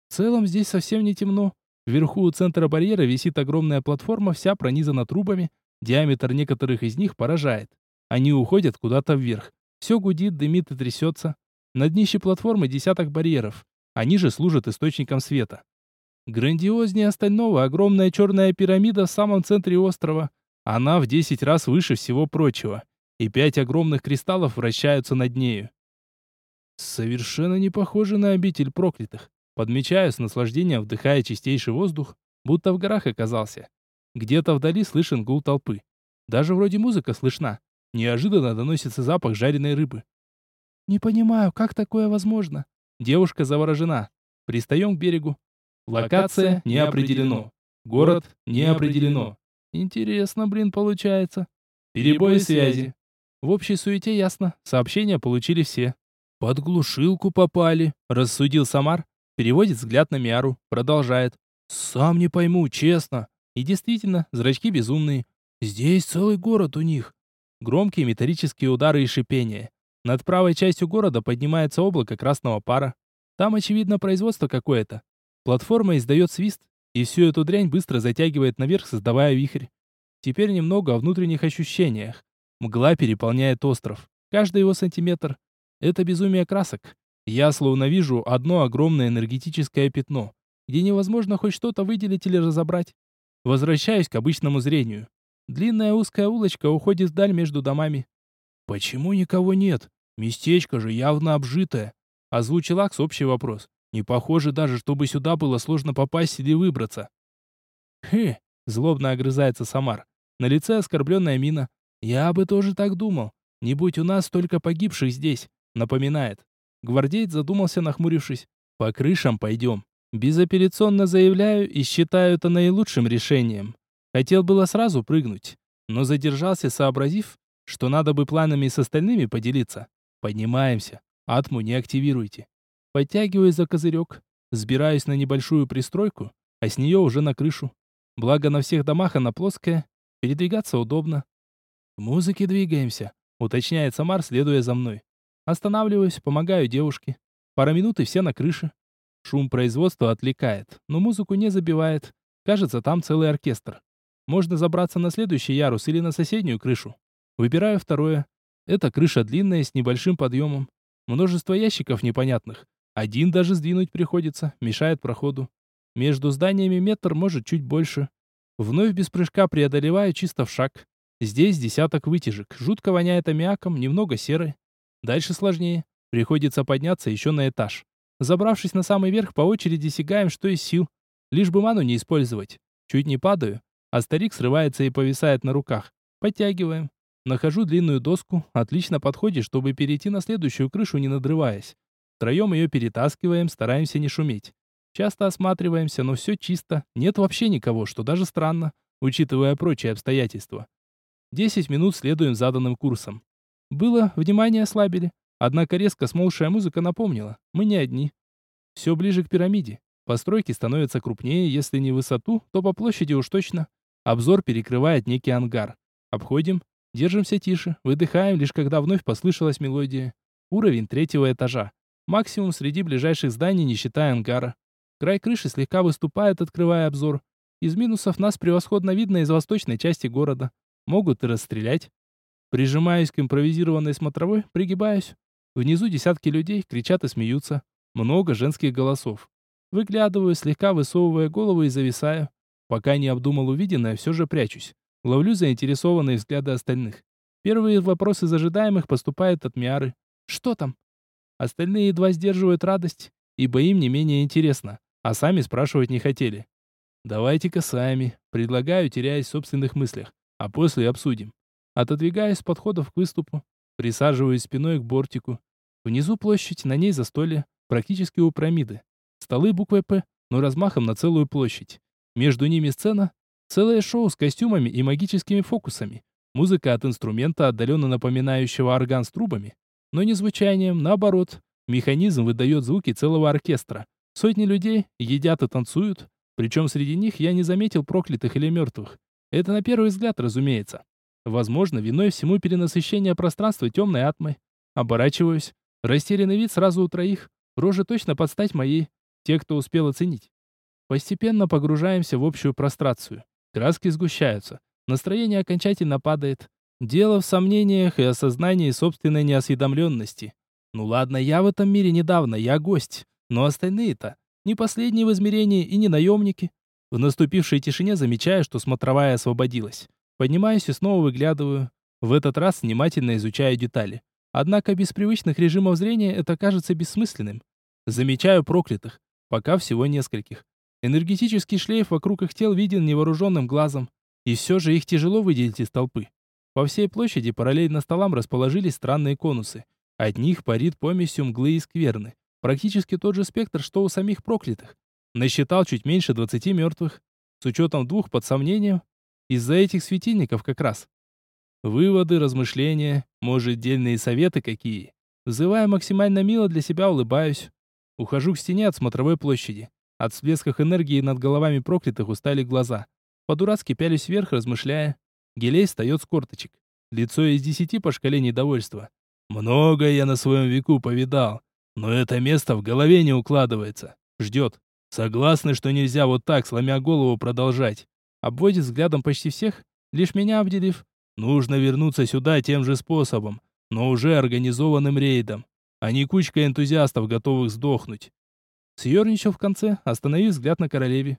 В целом здесь совсем не темно. Вверху у центра барьера висит огромная платформа, вся пронизана трубами. Диаметр некоторых из них поражает. Они уходят куда-то вверх. Все гудит, дымит и трясется. На днище платформы десяток барьеров. Они же служат источником света. Грандиознее остального огромная черная пирамида в самом центре острова. Она в 10 раз выше всего прочего. И пять огромных кристаллов вращаются над нею. Совершенно не похоже на обитель проклятых. Подмечаю с наслаждением, вдыхая чистейший воздух, будто в горах оказался. Где-то вдали слышен гул толпы. Даже вроде музыка слышна. Неожиданно доносится запах жареной рыбы. «Не понимаю, как такое возможно?» Девушка заворожена. Пристаем к берегу. Локация не определено. Город не определено. Интересно, блин, получается. Перебой связи. В общей суете ясно. Сообщения получили все. Под глушилку попали, рассудил Самар, Переводит взгляд на Миару, продолжает. «Сам не пойму, честно». И действительно, зрачки безумные. Здесь целый город у них. Громкие металлические удары и шипения. Над правой частью города поднимается облако красного пара. Там, очевидно, производство какое-то. Платформа издает свист, и всю эту дрянь быстро затягивает наверх, создавая вихрь. Теперь немного о внутренних ощущениях. Мгла переполняет остров. Каждый его сантиметр. Это безумие красок. Я словно вижу одно огромное энергетическое пятно, где невозможно хоть что-то выделить или разобрать. Возвращаюсь к обычному зрению. Длинная узкая улочка уходит вдаль между домами. «Почему никого нет? Местечко же явно обжитое», — озвучил Акс общий вопрос. «Не похоже даже, чтобы сюда было сложно попасть или выбраться». «Хе», — злобно огрызается Самар. На лице оскорбленная мина. «Я бы тоже так думал. Не будь у нас столько погибших здесь», — напоминает. Гвардеец задумался, нахмурившись. «По крышам пойдем». Безапелляционно заявляю и считаю это наилучшим решением. Хотел было сразу прыгнуть, но задержался, сообразив, что надо бы планами с остальными поделиться. Поднимаемся. Атму не активируйте. Подтягиваюсь за козырек, сбираюсь на небольшую пристройку, а с нее уже на крышу. Благо на всех домах она плоская, передвигаться удобно. В музыке двигаемся, уточняет Самар, следуя за мной. Останавливаюсь, помогаю девушке. Пара минут и все на крыше. Шум производства отвлекает, но музыку не забивает. Кажется, там целый оркестр. Можно забраться на следующий ярус или на соседнюю крышу. Выбираю второе. Это крыша длинная с небольшим подъемом. Множество ящиков непонятных. Один даже сдвинуть приходится, мешает проходу. Между зданиями метр, может, чуть больше. Вновь без прыжка преодолеваю чисто в шаг. Здесь десяток вытяжек. Жутко воняет аммиаком, немного серой. Дальше сложнее. Приходится подняться еще на этаж. Забравшись на самый верх, по очереди сигаем, что из сил. Лишь бы ману не использовать. Чуть не падаю, а старик срывается и повисает на руках. Подтягиваем. Нахожу длинную доску, отлично подходит, чтобы перейти на следующую крышу, не надрываясь. Втроем ее перетаскиваем, стараемся не шуметь. Часто осматриваемся, но все чисто. Нет вообще никого, что даже странно, учитывая прочие обстоятельства. Десять минут следуем заданным курсом. Было, внимание ослабили. Однако резко смолшая музыка напомнила. Мы не одни. Все ближе к пирамиде. Постройки становятся крупнее, если не высоту, то по площади уж точно. Обзор перекрывает некий ангар. Обходим, держимся тише, выдыхаем, лишь когда вновь послышалась мелодия. Уровень третьего этажа. Максимум среди ближайших зданий, не считая ангара. Край крыши слегка выступает, открывая обзор. Из минусов нас превосходно видно из восточной части города. Могут и расстрелять. Прижимаюсь к импровизированной смотровой, пригибаюсь. Внизу десятки людей кричат и смеются. Много женских голосов. Выглядываю, слегка высовывая голову и зависаю. Пока не обдумал увиденное, все же прячусь. Ловлю заинтересованные взгляды остальных. Первые вопросы из ожидаемых поступают от Миары. «Что там?» Остальные едва сдерживают радость, ибо им не менее интересно, а сами спрашивать не хотели. «Давайте-ка сами», — предлагаю, теряясь в собственных мыслях, а после обсудим. Отодвигаюсь с подходов к выступу, присаживаюсь спиной к бортику. Внизу площадь, на ней застолье, практически у пирамиды. Столы буквой «П», но размахом на целую площадь. Между ними сцена, целое шоу с костюмами и магическими фокусами. Музыка от инструмента, отдаленно напоминающего орган с трубами, но не звучанием, наоборот. Механизм выдает звуки целого оркестра. Сотни людей едят и танцуют, причем среди них я не заметил проклятых или мертвых. Это на первый взгляд, разумеется. Возможно, виной всему перенасыщение пространства темной атмой. Оборачиваюсь. Растерянный вид сразу у троих. Рожи точно под стать моей. Те, кто успел оценить. Постепенно погружаемся в общую прострацию. Краски сгущаются. Настроение окончательно падает. Дело в сомнениях и осознании собственной неосведомленности. Ну ладно, я в этом мире недавно, я гость. Но остальные-то не последние в измерении и не наемники. В наступившей тишине замечаю, что смотровая освободилась. Поднимаюсь и снова выглядываю. В этот раз внимательно изучаю детали. Однако без привычных режимов зрения это кажется бессмысленным. Замечаю проклятых. Пока всего нескольких. Энергетический шлейф вокруг их тел виден невооруженным глазом. И все же их тяжело выделить из толпы. По всей площади параллельно столам расположились странные конусы. От них парит помесью мглы и скверны. Практически тот же спектр, что у самих проклятых. Насчитал чуть меньше 20 мертвых. С учетом двух под сомнением. Из-за этих светильников как раз. Выводы, размышления, может, дельные советы какие. Взывая максимально мило, для себя улыбаюсь. Ухожу к стене от смотровой площади. От всплесков энергии над головами проклятых устали глаза. По-дурацки пялюсь вверх, размышляя. Гелей встает с корточек. Лицо из десяти по шкале недовольства. Многое я на своем веку повидал, но это место в голове не укладывается. Ждет. Согласны, что нельзя вот так, сломя голову, продолжать. Обводит взглядом почти всех, лишь меня обделив. Нужно вернуться сюда тем же способом, но уже организованным рейдом, а не кучка энтузиастов, готовых сдохнуть. Съерничал в конце, остановив взгляд на королеве.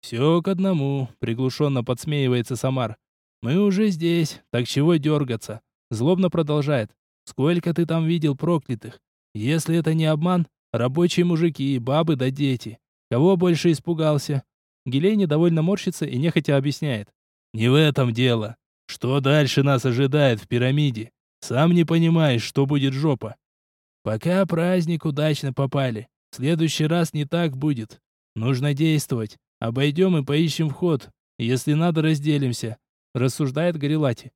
«Все к одному», — приглушенно подсмеивается Самар. «Мы уже здесь, так чего дергаться?» Злобно продолжает. «Сколько ты там видел проклятых? Если это не обман, рабочие мужики, бабы да дети. Кого больше испугался?» Гилей недовольно морщится и нехотя объясняет. «Не в этом дело. Что дальше нас ожидает в пирамиде? Сам не понимаешь, что будет жопа. Пока праздник удачно попали. В следующий раз не так будет. Нужно действовать. Обойдем и поищем вход. Если надо, разделимся рассуждает Горилати.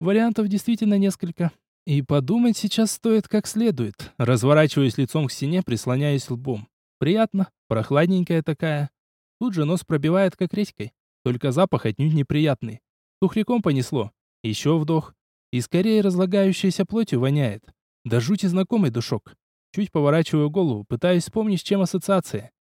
Вариантов действительно несколько. И подумать сейчас стоит как следует. Разворачиваюсь лицом к стене, прислоняюсь лбом. Приятно, прохладненькая такая. Тут же нос пробивает как редькой. Только запах отнюдь неприятный. Тухляком понесло. Еще вдох. И скорее разлагающейся плотью воняет. Да жути знакомый душок. Чуть поворачиваю голову, пытаюсь вспомнить, с чем ассоциация.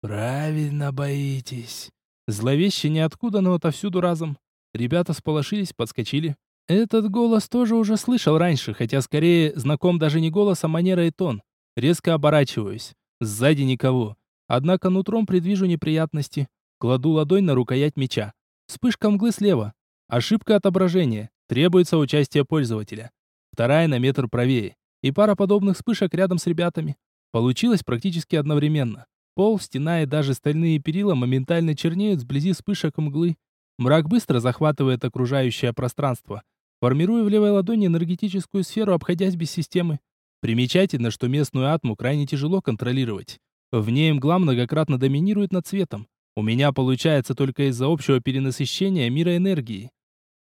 «Правильно боитесь». Зловеще ниоткуда, но отовсюду разом. Ребята сполошились, подскочили. Этот голос тоже уже слышал раньше, хотя скорее знаком даже не голос, а манера и тон. Резко оборачиваюсь. Сзади никого. Однако нутром предвижу неприятности. Кладу ладонь на рукоять меча. Вспышка мглы слева. Ошибка отображения. Требуется участие пользователя. Вторая на метр правее. И пара подобных вспышек рядом с ребятами. Получилось практически одновременно. Пол, стена и даже стальные перила моментально чернеют вблизи вспышек мглы. Мрак быстро захватывает окружающее пространство, формируя в левой ладони энергетическую сферу, обходясь без системы. Примечательно, что местную атму крайне тяжело контролировать. В ней мгла многократно доминирует над цветом. У меня получается только из-за общего перенасыщения мира энергии.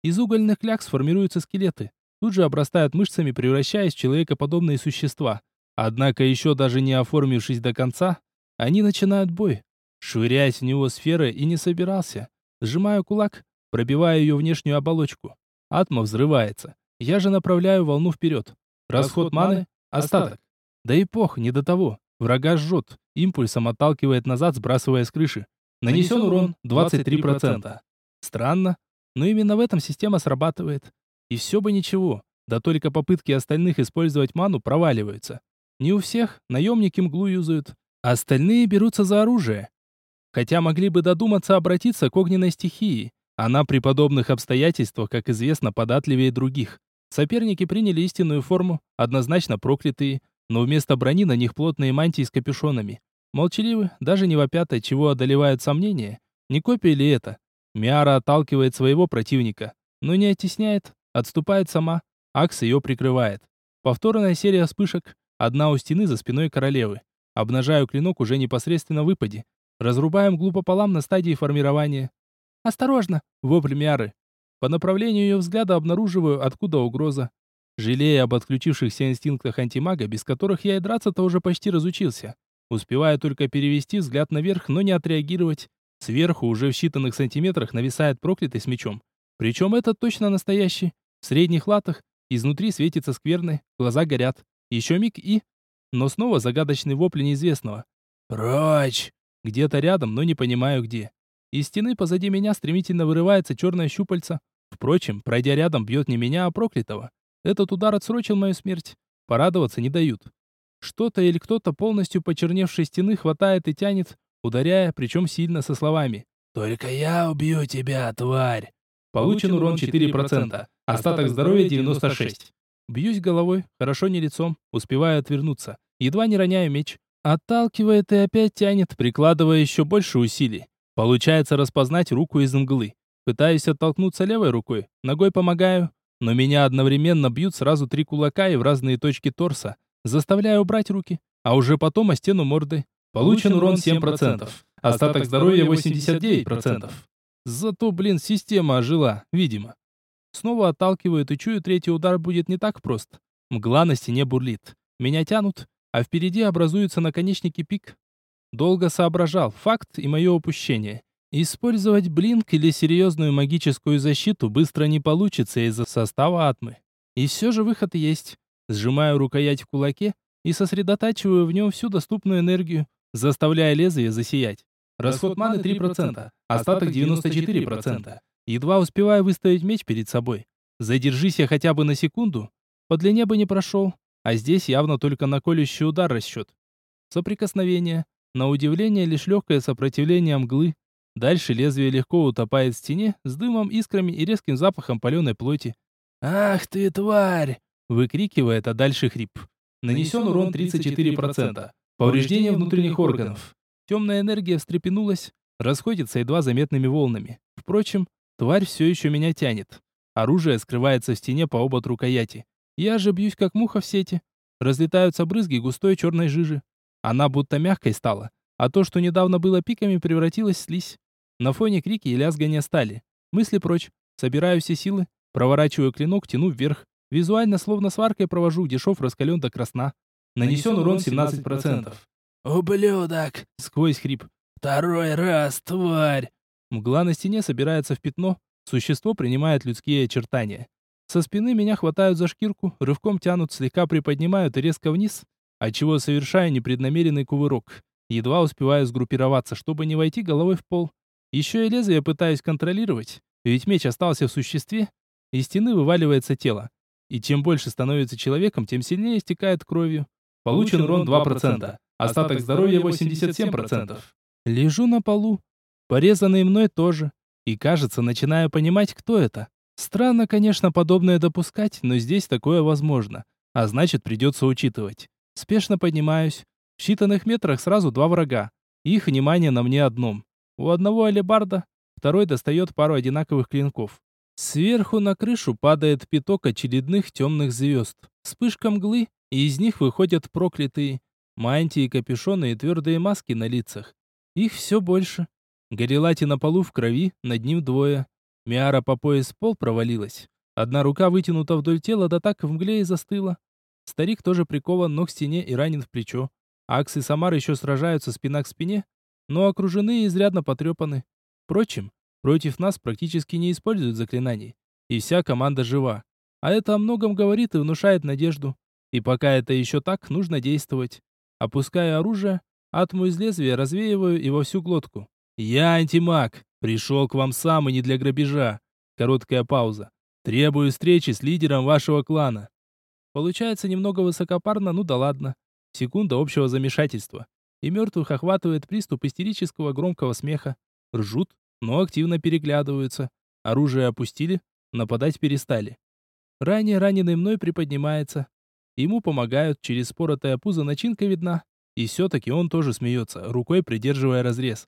Из угольных клякс формируются скелеты. Тут же обрастают мышцами, превращаясь в человекоподобные существа. Однако еще даже не оформившись до конца, они начинают бой. Швырять в него сферы и не собирался. Сжимаю кулак, пробиваю ее внешнюю оболочку. Атма взрывается. Я же направляю волну вперед. Расход маны, остаток. Да и пох, не до того. Врага жжет, импульсом отталкивает назад, сбрасывая с крыши. Нанесен урон 23%. Странно, но именно в этом система срабатывает. И все бы ничего, да только попытки остальных использовать ману проваливаются. Не у всех, наемники мглу юзают. Остальные берутся за оружие. Хотя могли бы додуматься обратиться к огненной стихии. Она при подобных обстоятельствах, как известно, податливее других. Соперники приняли истинную форму, однозначно проклятые, но вместо брони на них плотные мантии с капюшонами. Молчаливы, даже не вопят, чего одолевают сомнения. Не копия ли это? Миара отталкивает своего противника, но не оттесняет, отступает сама. Акс ее прикрывает. Повторная серия вспышек, одна у стены за спиной королевы. Обнажаю клинок уже непосредственно в выпаде. Разрубаем глупо пополам на стадии формирования. «Осторожно!» — вопль Миары. По направлению ее взгляда обнаруживаю, откуда угроза. Жалея об отключившихся инстинктах антимага, без которых я и драться-то уже почти разучился. Успеваю только перевести взгляд наверх, но не отреагировать. Сверху, уже в считанных сантиметрах, нависает проклятый с мечом. Причем этот точно настоящий. В средних латах, изнутри светится скверный, глаза горят. Еще миг и... Но снова загадочный вопль неизвестного. «Прочь!» Где-то рядом, но не понимаю где. Из стены позади меня стремительно вырывается черное щупальце. Впрочем, пройдя рядом, бьет не меня, а проклятого. Этот удар отсрочил мою смерть. Порадоваться не дают. Что-то или кто-то полностью почерневшей стены хватает и тянет, ударяя, причем сильно со словами. «Только я убью тебя, тварь!» Получен урон 4%, остаток здоровья 96. Бьюсь головой, хорошо не лицом, успеваю отвернуться. Едва не роняю меч. Отталкивает и опять тянет, прикладывая еще больше усилий. Получается распознать руку из мглы. Пытаюсь оттолкнуться левой рукой, ногой помогаю, но меня одновременно бьют сразу три кулака и в разные точки торса, заставляя убрать руки, а уже потом о стену морды. Получен урон 7%, остаток здоровья 89%. Зато, блин, система ожила, видимо. Снова отталкивают и чую, третий удар будет не так прост. Мгла на стене бурлит. Меня тянут, а впереди образуются наконечники пик, Долго соображал, факт и мое упущение. Использовать блинк или серьезную магическую защиту быстро не получится из-за состава атмы. И все же выход есть. Сжимаю рукоять в кулаке и сосредотачиваю в нем всю доступную энергию, заставляя лезвие засиять. Расход маны 3%, остаток 94%. Едва успеваю выставить меч перед собой. Задержись я хотя бы на секунду, по длине бы не прошел, а здесь явно только на колющий удар расчет. Соприкосновение, на удивление, лишь легкое сопротивление мглы. Дальше лезвие легко утопает в стене с дымом, искрами и резким запахом паленой плоти. «Ах ты, тварь!» — выкрикивает, а дальше хрип. Нанесен урон 34%. Повреждение внутренних органов. Темная энергия встрепенулась, расходится едва заметными волнами. Впрочем, тварь все еще меня тянет. Оружие скрывается в стене по обод рукояти. Я же бьюсь, как муха в сети. Разлетаются брызги густой черной жижи. Она будто мягкой стала, а то, что недавно было пиками, превратилось в слизь. На фоне крики и лязгания стали. Мысли прочь. Собираю все силы, проворачиваю клинок, тяну вверх. Визуально, словно сваркой провожу, где шов раскален до красна. Нанесен урон 17%. «Ублюдок!» — сквозь хрип. «Второй раз, тварь!» Мгла на стене собирается в пятно. Существо принимает людские очертания. Со спины меня хватают за шкирку, рывком тянут, слегка приподнимают и резко вниз, отчего совершаю непреднамеренный кувырок. Едва успеваю сгруппироваться, чтобы не войти головой в пол. Еще и лезвие пытаюсь контролировать, ведь меч остался в существе. Из стены вываливается тело. И чем больше становится человеком, тем сильнее истекает кровью. Получен урон 2%, остаток здоровья 87%. Лежу на полу, порезанный мной тоже. И кажется, начинаю понимать, кто это. Странно, конечно, подобное допускать, но здесь такое возможно. А значит, придется учитывать. Спешно поднимаюсь. В считанных метрах сразу два врага. Их внимание на мне одном. У одного алебарда, второй достает пару одинаковых клинков. Сверху на крышу падает пяток очередных темных звезд. Вспышка мглы, и из них выходят проклятые. Мантии, капюшоны и твердые маски на лицах. Их все больше. Горелати на полу в крови, над ним двое. Миара по пояс пол провалилась. Одна рука вытянута вдоль тела, да так в мгле и застыла. Старик тоже прикован, но к стене и ранен в плечо. Акс и Самар еще сражаются спина к спине, но окружены и изрядно потрепаны. Впрочем, против нас практически не используют заклинаний. И вся команда жива. А это о многом говорит и внушает надежду. И пока это еще так, нужно действовать. Опуская оружие, атму из лезвия развеиваю и во всю глотку. «Я антимаг. Пришел к вам сам и не для грабежа». Короткая пауза. «Требую встречи с лидером вашего клана. Получается немного высокопарно, ну да ладно. Секунда общего замешательства. И мертвых охватывает приступ истерического громкого смеха. Ржут, но активно переглядываются. Оружие опустили, нападать перестали. Ранее раненый мной приподнимается. Ему помогают, через споротое пузо начинка видна. И все-таки он тоже смеется, рукой придерживая разрез.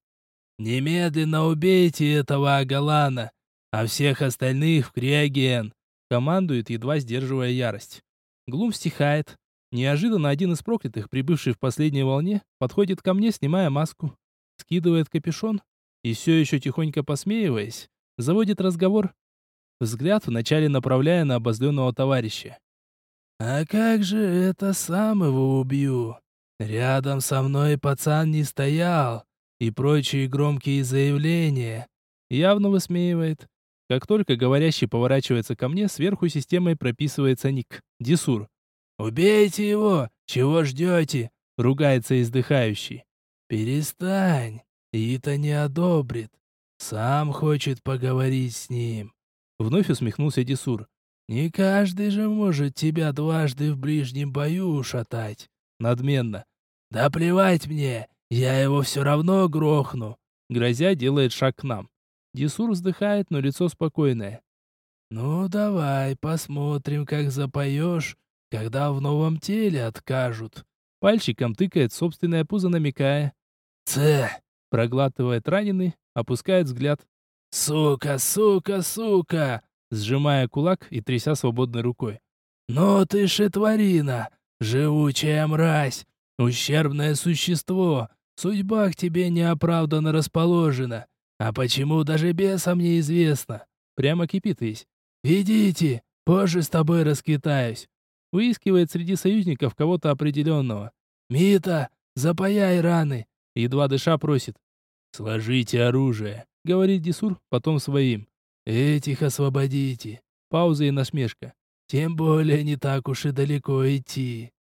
«Немедленно убейте этого Агалана, а всех остальных в Криоген!» Командует, едва сдерживая ярость. Глум стихает. Неожиданно один из проклятых, прибывший в последней волне, подходит ко мне, снимая маску. Скидывает капюшон и, все еще тихонько посмеиваясь, заводит разговор, взгляд вначале направляя на обозленного товарища. «А как же это сам его убью? Рядом со мной пацан не стоял, и прочие громкие заявления». Явно высмеивает. Как только говорящий поворачивается ко мне, сверху системой прописывается ник. Дисур. «Убейте его! Чего ждете?» — ругается издыхающий. «Перестань, Ита не одобрит. Сам хочет поговорить с ним. Вновь усмехнулся Дисур. Не каждый же может тебя дважды в ближнем бою ушатать. Надменно. Да плевать мне, я его все равно грохну. Грозя делает шаг к нам. Дисур вздыхает, но лицо спокойное. Ну давай посмотрим, как запоешь, когда в новом теле откажут. Пальчиком тыкает собственное пузо, намекая. Ц! Проглатывает раненый, опускает взгляд. «Сука, сука, сука!» Сжимая кулак и тряся свободной рукой. «Ну ты шитворина! Живучая мразь! Ущербное существо! Судьба к тебе неоправданно расположена! А почему даже бесам неизвестно?» Прямо кипит весь. «Идите, позже с тобой раскитаюсь!» Выискивает среди союзников кого-то определенного. «Мита, запаяй раны!» Едва дыша просит. «Сложите оружие!» говорит Дисур, потом своим. «Этих освободите». Пауза и насмешка. «Тем более не так уж и далеко идти».